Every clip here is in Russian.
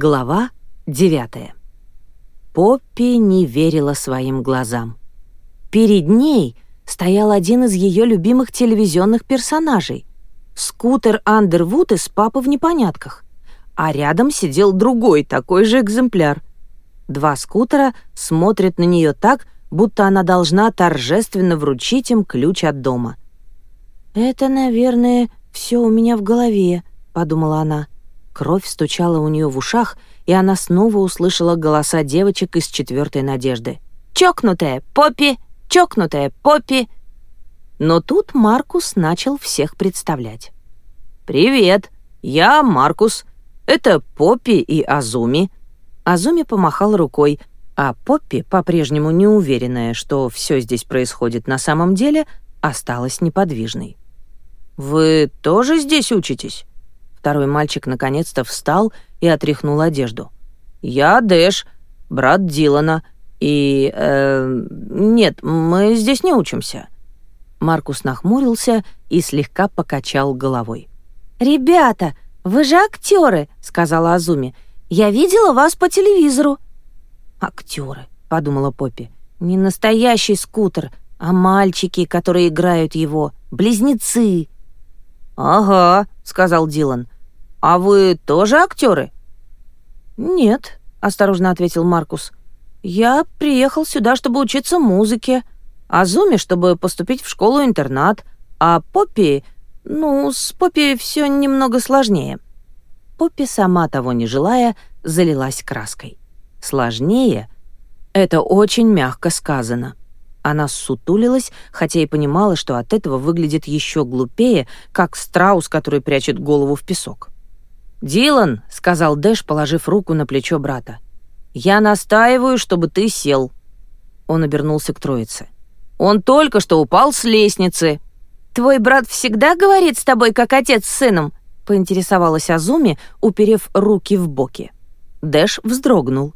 Глава 9 Поппи не верила своим глазам. Перед ней стоял один из ее любимых телевизионных персонажей — скутер Андервуд из «Папы в непонятках». А рядом сидел другой такой же экземпляр. Два скутера смотрят на нее так, будто она должна торжественно вручить им ключ от дома. «Это, наверное, все у меня в голове», — подумала она. — Кровь стучала у нее в ушах, и она снова услышала голоса девочек из четвертой надежды. «Чокнутая Поппи! Чокнутая Поппи!» Но тут Маркус начал всех представлять. «Привет! Я Маркус. Это Поппи и Азуми». Азуми помахал рукой, а Поппи, по-прежнему неуверенная, что все здесь происходит на самом деле, осталась неподвижной. «Вы тоже здесь учитесь?» Второй мальчик наконец-то встал и отряхнул одежду. «Я Дэш, брат Дилана, и... Э, нет, мы здесь не учимся». Маркус нахмурился и слегка покачал головой. «Ребята, вы же актеры, сказала Азуми. «Я видела вас по телевизору». «Актеры», — подумала Поппи. «Не настоящий скутер, а мальчики, которые играют его, близнецы». «Ага», — сказал Дилан. «А вы тоже актеры?» «Нет», — осторожно ответил Маркус. «Я приехал сюда, чтобы учиться музыке, а Зуми, чтобы поступить в школу-интернат, а Поппи... Ну, с Поппи все немного сложнее». Поппи, сама того не желая, залилась краской. «Сложнее?» Это очень мягко сказано. Она сутулилась, хотя и понимала, что от этого выглядит еще глупее, как страус, который прячет голову в песок. «Дилан», — сказал Дэш, положив руку на плечо брата, — «я настаиваю, чтобы ты сел». Он обернулся к троице. «Он только что упал с лестницы». «Твой брат всегда говорит с тобой, как отец с сыном?» — поинтересовалась Азуми, уперев руки в боки. Дэш вздрогнул.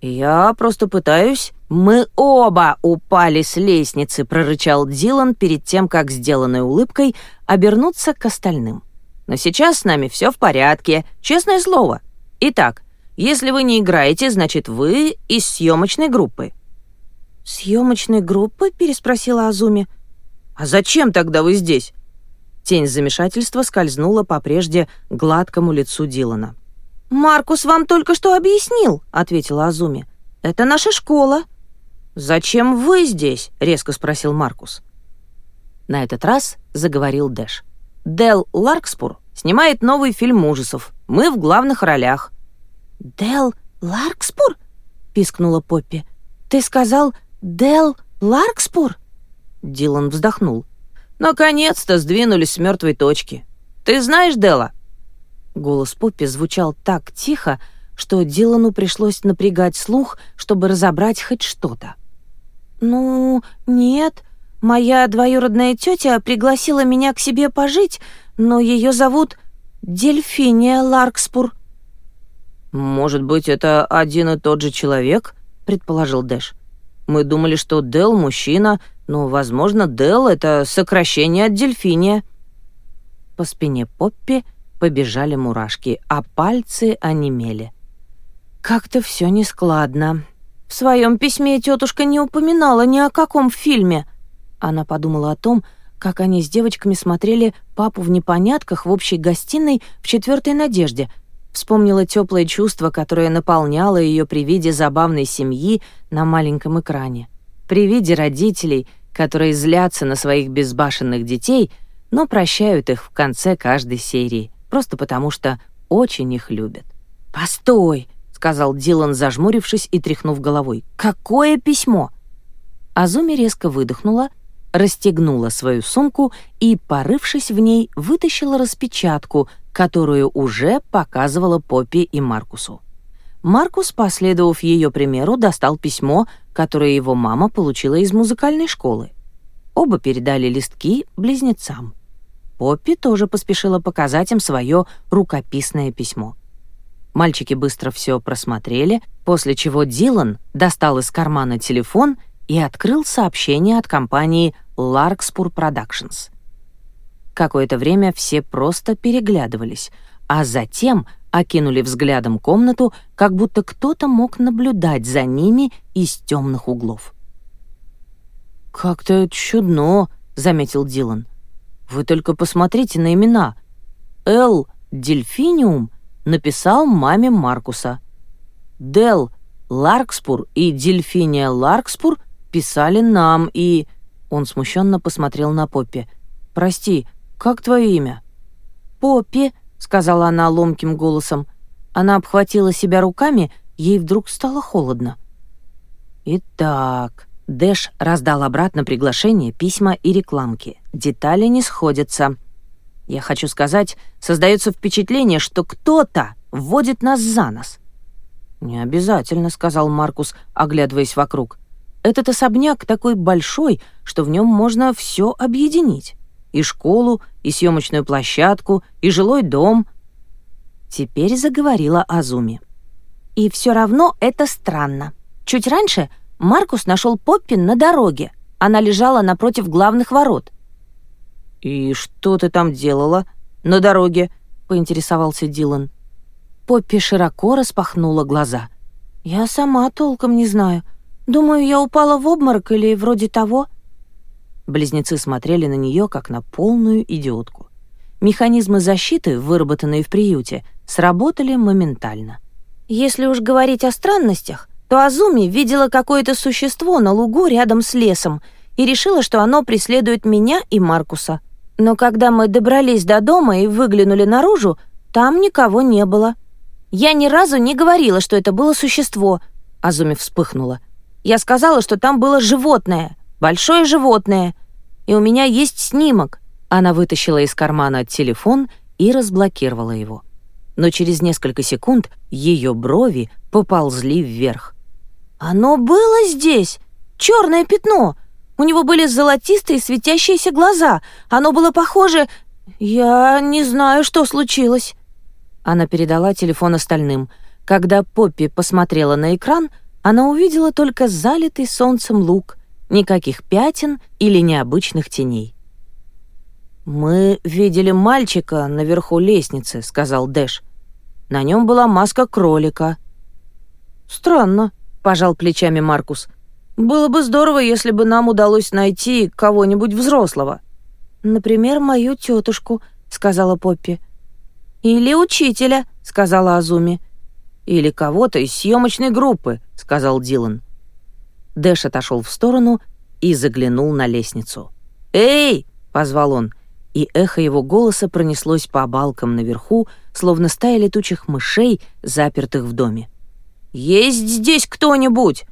«Я просто пытаюсь...» «Мы оба упали с лестницы», — прорычал Дилан перед тем, как, сделанной улыбкой, обернуться к остальным. Но сейчас с нами все в порядке, честное слово. Итак, если вы не играете, значит, вы из съемочной группы». «Съемочной группы?» — переспросила Азуми. «А зачем тогда вы здесь?» Тень замешательства скользнула по прежде гладкому лицу Дилана. «Маркус вам только что объяснил», — ответила Азуми. «Это наша школа». «Зачем вы здесь?» — резко спросил Маркус. На этот раз заговорил Дэш. Дел Ларкспур снимает новый фильм ужасов. Мы в главных ролях». «Дел Ларкспур?» — пискнула Поппи. «Ты сказал Дел Ларкспур?» Дилан вздохнул. «Наконец-то сдвинулись с мертвой точки. Ты знаешь Дела?» Голос Поппи звучал так тихо, что Дилану пришлось напрягать слух, чтобы разобрать хоть что-то. «Ну, нет», Моя двоюродная тетя пригласила меня к себе пожить, но ее зовут Дельфиния Ларкспур». «Может быть, это один и тот же человек?» — предположил Дэш. «Мы думали, что Дел мужчина, но, возможно, Дел это сокращение от Дельфиния». По спине Поппи побежали мурашки, а пальцы онемели. «Как-то все нескладно. В своем письме тетушка не упоминала ни о каком фильме». Она подумала о том, как они с девочками смотрели «Папу в непонятках» в общей гостиной в «Четвертой надежде», вспомнила теплое чувство, которое наполняло ее при виде забавной семьи на маленьком экране, при виде родителей, которые злятся на своих безбашенных детей, но прощают их в конце каждой серии, просто потому что очень их любят. «Постой!» — сказал Дилан, зажмурившись и тряхнув головой. «Какое письмо!» Азуми резко выдохнула — расстегнула свою сумку и, порывшись в ней, вытащила распечатку, которую уже показывала Поппи и Маркусу. Маркус, последовав ее примеру, достал письмо, которое его мама получила из музыкальной школы. Оба передали листки близнецам. Поппи тоже поспешила показать им свое рукописное письмо. Мальчики быстро все просмотрели, после чего Дилан достал из кармана телефон и открыл сообщение от компании Larkspur Productions. Какое-то время все просто переглядывались, а затем окинули взглядом комнату, как будто кто-то мог наблюдать за ними из темных углов. «Как-то чудно», — заметил Дилан. «Вы только посмотрите на имена. Эл Дельфиниум написал маме Маркуса. Дел Ларкспур и Дельфиния Ларкспур писали нам и...» Он смущенно посмотрел на Поппи. «Прости, как твое имя?» «Поппи», — сказала она ломким голосом. Она обхватила себя руками, ей вдруг стало холодно. «Итак...» Дэш раздал обратно приглашение, письма и рекламки. Детали не сходятся. Я хочу сказать, создается впечатление, что кто-то вводит нас за нос. «Не обязательно», — сказал Маркус, оглядываясь вокруг. Этот особняк такой большой, что в нем можно все объединить. И школу, и съемочную площадку, и жилой дом. Теперь заговорила Азуми. И все равно это странно. Чуть раньше Маркус нашел Поппи на дороге. Она лежала напротив главных ворот. «И что ты там делала на дороге?» — поинтересовался Дилан. Поппи широко распахнула глаза. «Я сама толком не знаю. Думаю, я упала в обморок или вроде того». Близнецы смотрели на нее как на полную идиотку. Механизмы защиты, выработанные в приюте, сработали моментально. Если уж говорить о странностях, то Азуми видела какое-то существо на лугу рядом с лесом и решила, что оно преследует меня и Маркуса. Но когда мы добрались до дома и выглянули наружу, там никого не было. Я ни разу не говорила, что это было существо. Азуми вспыхнула. Я сказала, что там было животное, большое животное, и у меня есть снимок». Она вытащила из кармана телефон и разблокировала его. Но через несколько секунд ее брови поползли вверх. «Оно было здесь! Черное пятно! У него были золотистые светящиеся глаза. Оно было похоже... Я не знаю, что случилось». Она передала телефон остальным. Когда Поппи посмотрела на экран — она увидела только залитый солнцем луг, никаких пятен или необычных теней. «Мы видели мальчика наверху лестницы», — сказал Дэш. «На нем была маска кролика». «Странно», — пожал плечами Маркус. «Было бы здорово, если бы нам удалось найти кого-нибудь взрослого». «Например, мою тетушку», — сказала Поппи. «Или учителя», — сказала Азуми. Или кого-то из съемочной группы», — сказал Дилан. Дэш отошел в сторону и заглянул на лестницу. «Эй!» — позвал он, и эхо его голоса пронеслось по балкам наверху, словно стая летучих мышей, запертых в доме. «Есть здесь кто-нибудь?»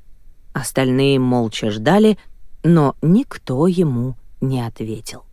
Остальные молча ждали, но никто ему не ответил.